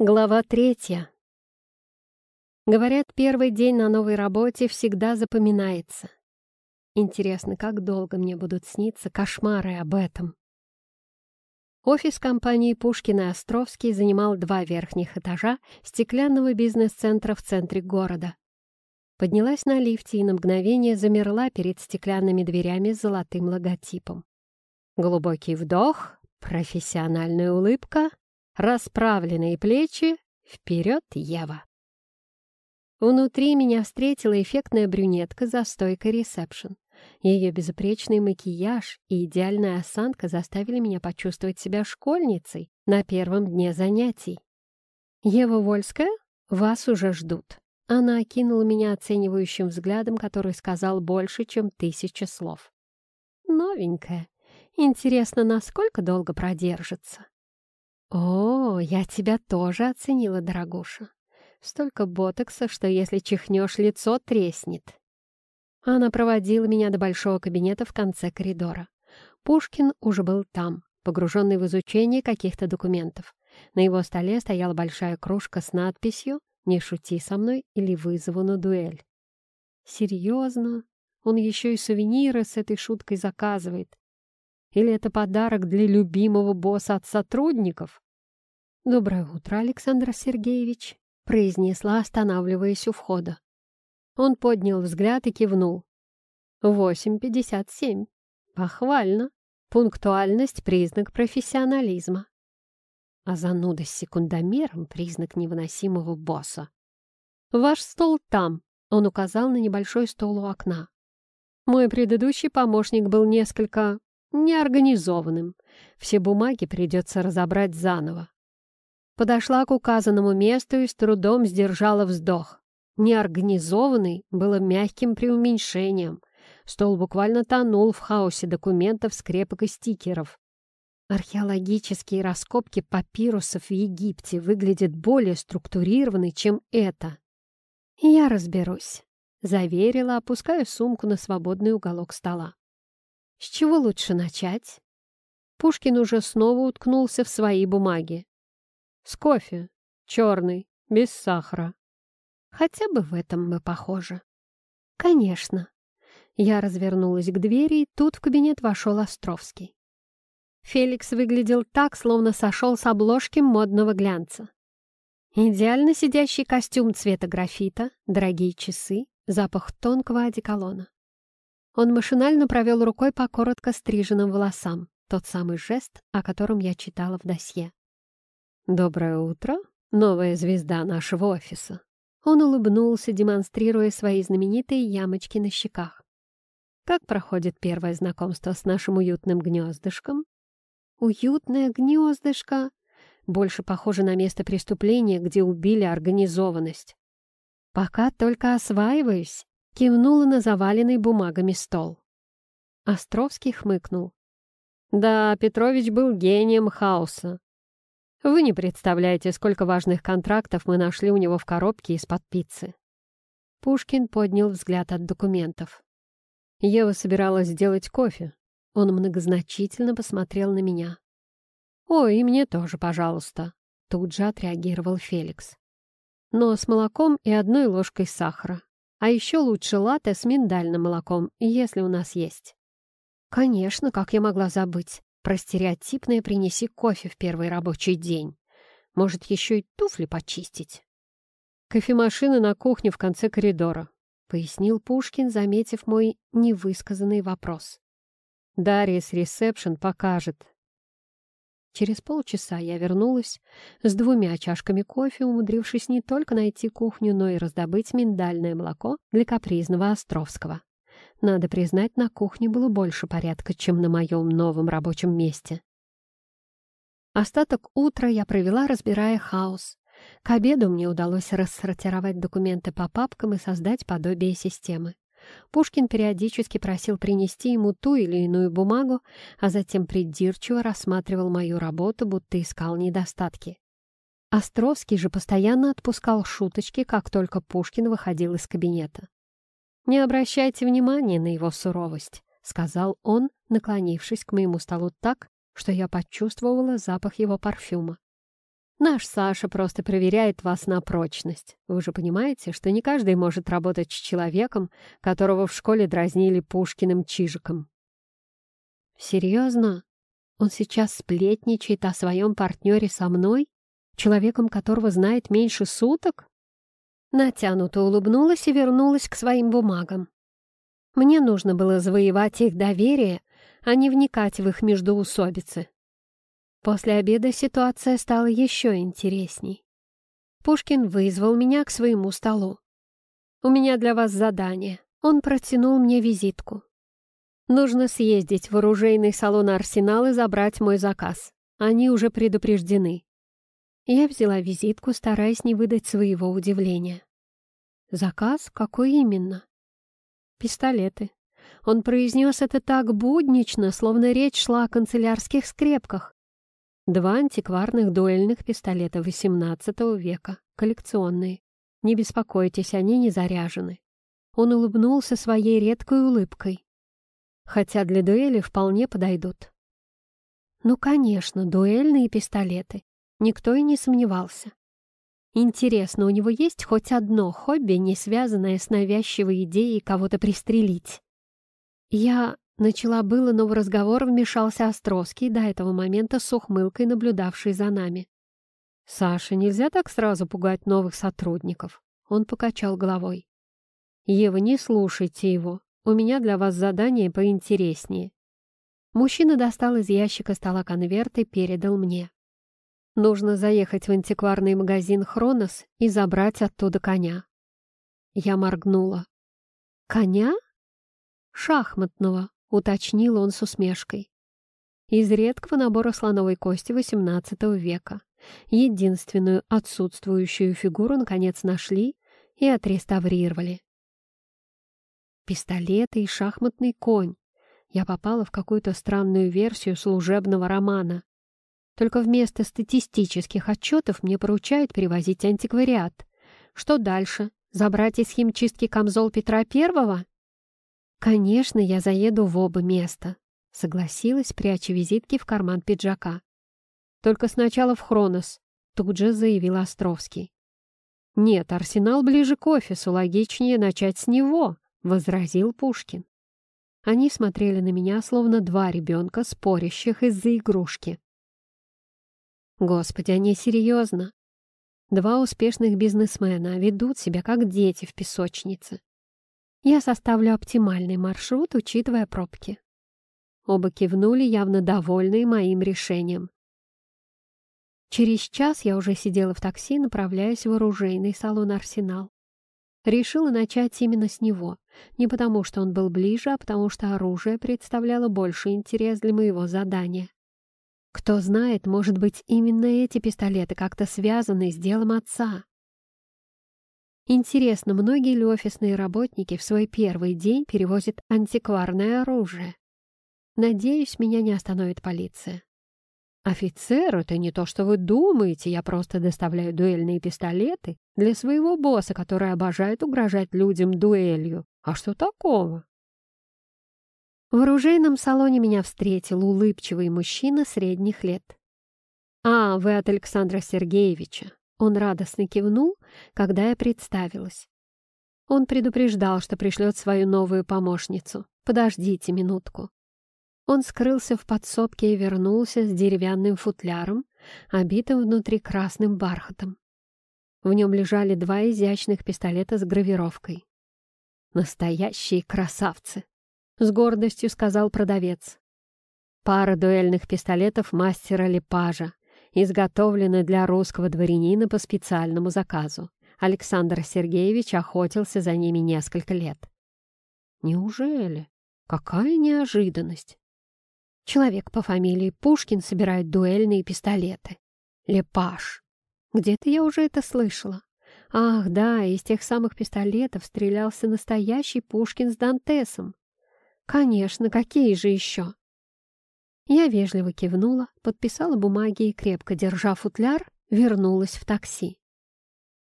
Глава третья. Говорят, первый день на новой работе всегда запоминается. Интересно, как долго мне будут сниться кошмары об этом. Офис компании Пушкин и Островский занимал два верхних этажа стеклянного бизнес-центра в центре города. Поднялась на лифте и на мгновение замерла перед стеклянными дверями с золотым логотипом. Глубокий вдох, профессиональная улыбка — Расправленные плечи, вперед, Ева. Внутри меня встретила эффектная брюнетка за стойкой ресепшн. Ее безупречный макияж и идеальная осанка заставили меня почувствовать себя школьницей на первом дне занятий. «Ева Вольская, вас уже ждут». Она окинула меня оценивающим взглядом, который сказал больше, чем тысяча слов. «Новенькая. Интересно, насколько долго продержится?» «О, я тебя тоже оценила, дорогуша. Столько ботокса, что если чихнешь, лицо треснет». Она проводила меня до большого кабинета в конце коридора. Пушкин уже был там, погруженный в изучение каких-то документов. На его столе стояла большая кружка с надписью «Не шути со мной» или «Вызову на дуэль». «Серьезно? Он еще и сувениры с этой шуткой заказывает. Или это подарок для любимого босса от сотрудников? «Доброе утро, Александр Сергеевич», — произнесла, останавливаясь у входа. Он поднял взгляд и кивнул. «Восемь пятьдесят семь. Похвально. Пунктуальность — признак профессионализма. А зануда с секундомером — признак невыносимого босса. «Ваш стол там», — он указал на небольшой стол у окна. Мой предыдущий помощник был несколько неорганизованным. Все бумаги придется разобрать заново. Подошла к указанному месту и с трудом сдержала вздох. Неорганизованный было мягким преуменьшением. Стол буквально тонул в хаосе документов, скрепок и стикеров. Археологические раскопки папирусов в Египте выглядят более структурированной, чем это. «Я разберусь», — заверила, опуская сумку на свободный уголок стола. С чего лучше начать? Пушкин уже снова уткнулся в свои бумаги. С кофе. Черный, без сахара. Хотя бы в этом мы похожи. Конечно. Я развернулась к двери, и тут в кабинет вошел Островский. Феликс выглядел так, словно сошел с обложки модного глянца. Идеально сидящий костюм цвета графита, дорогие часы, запах тонкого одеколона. Он машинально провел рукой по коротко стриженным волосам, тот самый жест, о котором я читала в досье. «Доброе утро, новая звезда нашего офиса». Он улыбнулся, демонстрируя свои знаменитые ямочки на щеках. «Как проходит первое знакомство с нашим уютным гнездышком?» «Уютное гнездышко!» Больше похоже на место преступления, где убили организованность. «Пока только осваиваюсь», кивнула на заваленный бумагами стол. Островский хмыкнул. «Да, Петрович был гением хаоса. Вы не представляете, сколько важных контрактов мы нашли у него в коробке из-под пиццы». Пушкин поднял взгляд от документов. Ева собиралась сделать кофе. Он многозначительно посмотрел на меня. «Ой, и мне тоже, пожалуйста», — тут же отреагировал Феликс. «Но с молоком и одной ложкой сахара. А еще лучше латте с миндальным молоком, если у нас есть. Конечно, как я могла забыть. Про стереотипное принеси кофе в первый рабочий день. Может, еще и туфли почистить. Кофемашина на кухне в конце коридора, пояснил Пушкин, заметив мой невысказанный вопрос. Дарья с ресепшн покажет, Через полчаса я вернулась с двумя чашками кофе, умудрившись не только найти кухню, но и раздобыть миндальное молоко для капризного Островского. Надо признать, на кухне было больше порядка, чем на моем новом рабочем месте. Остаток утра я провела, разбирая хаос. К обеду мне удалось рассортировать документы по папкам и создать подобие системы. Пушкин периодически просил принести ему ту или иную бумагу, а затем придирчиво рассматривал мою работу, будто искал недостатки. Островский же постоянно отпускал шуточки, как только Пушкин выходил из кабинета. «Не обращайте внимания на его суровость», — сказал он, наклонившись к моему столу так, что я почувствовала запах его парфюма. Наш Саша просто проверяет вас на прочность. Вы же понимаете, что не каждый может работать с человеком, которого в школе дразнили Пушкиным Чижиком. Серьезно? Он сейчас сплетничает о своем партнере со мной? Человеком, которого знает меньше суток? Натянуто улыбнулась и вернулась к своим бумагам. Мне нужно было завоевать их доверие, а не вникать в их междоусобицы. После обеда ситуация стала еще интересней. Пушкин вызвал меня к своему столу. «У меня для вас задание». Он протянул мне визитку. «Нужно съездить в оружейный салон «Арсенал» и забрать мой заказ. Они уже предупреждены». Я взяла визитку, стараясь не выдать своего удивления. «Заказ? Какой именно?» «Пистолеты». Он произнес это так буднично, словно речь шла о канцелярских скрепках. Два антикварных дуэльных пистолета XVIII века, коллекционные. Не беспокойтесь, они не заряжены. Он улыбнулся своей редкой улыбкой. Хотя для дуэли вполне подойдут. Ну, конечно, дуэльные пистолеты. Никто и не сомневался. Интересно, у него есть хоть одно хобби, не связанное с навязчивой идеей кого-то пристрелить? Я Начала было, но в разговор вмешался Островский, до этого момента с ухмылкой наблюдавший за нами. «Саша, нельзя так сразу пугать новых сотрудников?» Он покачал головой. «Ева, не слушайте его. У меня для вас задание поинтереснее». Мужчина достал из ящика стола конверт и передал мне. «Нужно заехать в антикварный магазин «Хронос» и забрать оттуда коня». Я моргнула. «Коня?» «Шахматного», — уточнил он с усмешкой. Из редкого набора слоновой кости XVIII века. Единственную отсутствующую фигуру, наконец, нашли и отреставрировали. Пистолеты и шахматный конь. Я попала в какую-то странную версию служебного романа. Только вместо статистических отчетов мне поручают перевозить антиквариат. Что дальше? Забрать из химчистки камзол Петра Первого? «Конечно, я заеду в оба места», — согласилась, пряча визитки в карман пиджака. «Только сначала в Хронос», — тут же заявил Островский. «Нет, Арсенал ближе к офису, логичнее начать с него», — возразил Пушкин. Они смотрели на меня, словно два ребенка, спорящих из-за игрушки. Господи, они серьезно. Два успешных бизнесмена ведут себя как дети в песочнице. Я составлю оптимальный маршрут, учитывая пробки. Оба кивнули, явно довольные моим решением. Через час я уже сидела в такси, направляясь в оружейный салон «Арсенал». Решила начать именно с него, не потому что он был ближе, а потому что оружие представляло больше интерес для моего задания. Кто знает, может быть, именно эти пистолеты как-то связаны с делом отца. Интересно, многие ли офисные работники в свой первый день перевозят антикварное оружие? Надеюсь, меня не остановит полиция. «Офицер, это не то, что вы думаете. Я просто доставляю дуэльные пистолеты для своего босса, который обожает угрожать людям дуэлью. А что такого?» В оружейном салоне меня встретил улыбчивый мужчина средних лет. «А, вы от Александра Сергеевича. Он радостно кивнул, когда я представилась. Он предупреждал, что пришлет свою новую помощницу. «Подождите минутку». Он скрылся в подсобке и вернулся с деревянным футляром, обитым внутри красным бархатом. В нем лежали два изящных пистолета с гравировкой. «Настоящие красавцы!» — с гордостью сказал продавец. Пара дуэльных пистолетов мастера Лепажа, изготовлены для русского дворянина по специальному заказу. Александр Сергеевич охотился за ними несколько лет. Неужели? Какая неожиданность! Человек по фамилии Пушкин собирает дуэльные пистолеты. Лепаш. Где-то я уже это слышала. Ах, да, из тех самых пистолетов стрелялся настоящий Пушкин с Дантесом. Конечно, какие же еще? Я вежливо кивнула, подписала бумаги и, крепко держа футляр, вернулась в такси.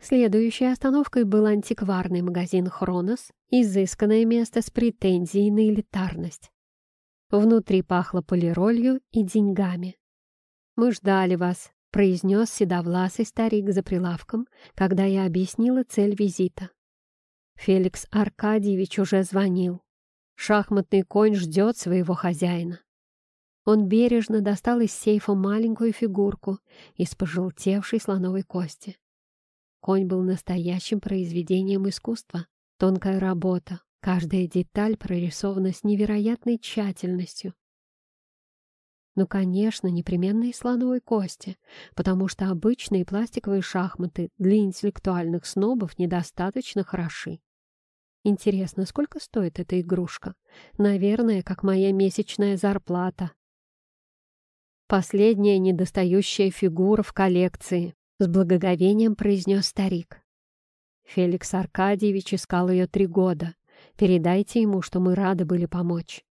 Следующей остановкой был антикварный магазин «Хронос», изысканное место с претензией на элитарность. Внутри пахло полиролью и деньгами. «Мы ждали вас», — произнес седовласый старик за прилавком, когда я объяснила цель визита. Феликс Аркадьевич уже звонил. Шахматный конь ждет своего хозяина. Он бережно достал из сейфа маленькую фигурку из пожелтевшей слоновой кости. Конь был настоящим произведением искусства. Тонкая работа, каждая деталь прорисована с невероятной тщательностью. Ну, конечно, непременно из слоновой кости, потому что обычные пластиковые шахматы для интеллектуальных снобов недостаточно хороши. Интересно, сколько стоит эта игрушка? Наверное, как моя месячная зарплата. Последняя недостающая фигура в коллекции, с благоговением произнес старик. Феликс Аркадьевич искал ее три года. Передайте ему, что мы рады были помочь.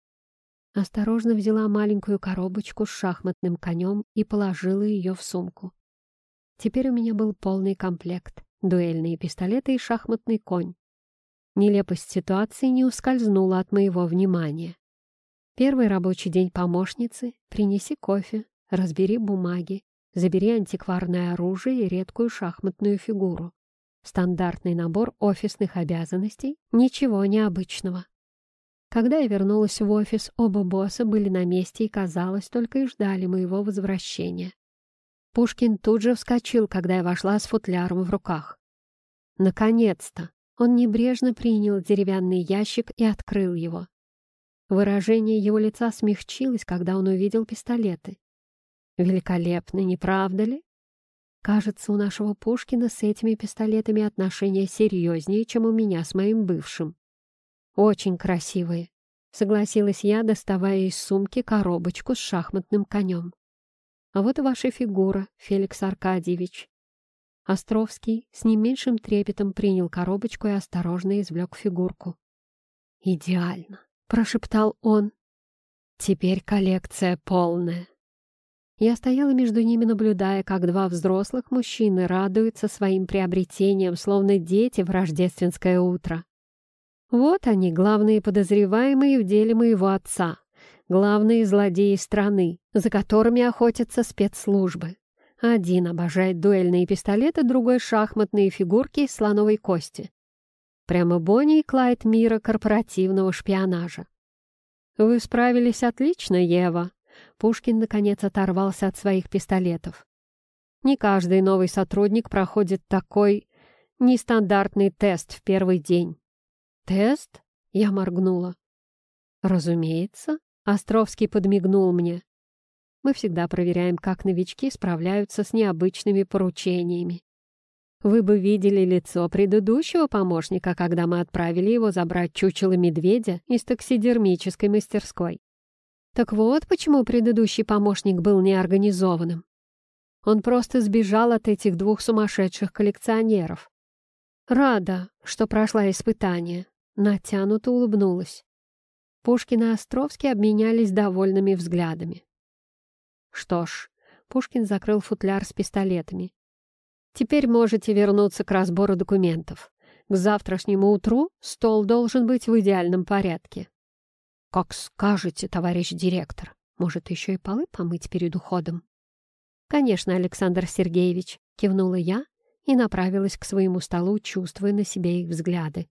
Осторожно взяла маленькую коробочку с шахматным конем и положила ее в сумку. Теперь у меня был полный комплект — дуэльные пистолеты и шахматный конь. Нелепость ситуации не ускользнула от моего внимания. Первый рабочий день помощницы — принеси кофе, разбери бумаги, забери антикварное оружие и редкую шахматную фигуру. Стандартный набор офисных обязанностей, ничего необычного. Когда я вернулась в офис, оба босса были на месте и, казалось, только и ждали моего возвращения. Пушкин тут же вскочил, когда я вошла с футляром в руках. Наконец-то! Он небрежно принял деревянный ящик и открыл его. Выражение его лица смягчилось, когда он увидел пистолеты. Великолепно, не правда ли? Кажется, у нашего Пушкина с этими пистолетами отношения серьезнее, чем у меня с моим бывшим. Очень красивые, согласилась я, доставая из сумки коробочку с шахматным конем. А вот и ваша фигура, Феликс Аркадьевич. Островский с не меньшим трепетом принял коробочку и осторожно извлек фигурку. «Идеально!» — прошептал он. «Теперь коллекция полная». Я стояла между ними, наблюдая, как два взрослых мужчины радуются своим приобретениям, словно дети в рождественское утро. Вот они, главные подозреваемые в деле моего отца, главные злодеи страны, за которыми охотятся спецслужбы. Один обожает дуэльные пистолеты, другой — шахматные фигурки из слоновой кости. Прямо Бонни и Клайд мира корпоративного шпионажа. «Вы справились отлично, Ева». Пушкин, наконец, оторвался от своих пистолетов. «Не каждый новый сотрудник проходит такой нестандартный тест в первый день». «Тест?» — я моргнула. «Разумеется», — Островский подмигнул мне. «Мы всегда проверяем, как новички справляются с необычными поручениями. Вы бы видели лицо предыдущего помощника, когда мы отправили его забрать чучело медведя из таксидермической мастерской. Так вот, почему предыдущий помощник был неорганизованным. Он просто сбежал от этих двух сумасшедших коллекционеров. Рада, что прошла испытание. Натянуто улыбнулась. Пушкин и Островский обменялись довольными взглядами. Что ж, Пушкин закрыл футляр с пистолетами. Теперь можете вернуться к разбору документов. К завтрашнему утру стол должен быть в идеальном порядке. Как скажете, товарищ директор. Может, еще и полы помыть перед уходом? Конечно, Александр Сергеевич, кивнула я и направилась к своему столу, чувствуя на себе их взгляды.